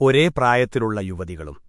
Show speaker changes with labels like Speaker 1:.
Speaker 1: ഒരേ പ്രായത്തിലുള്ള യുവതികളും.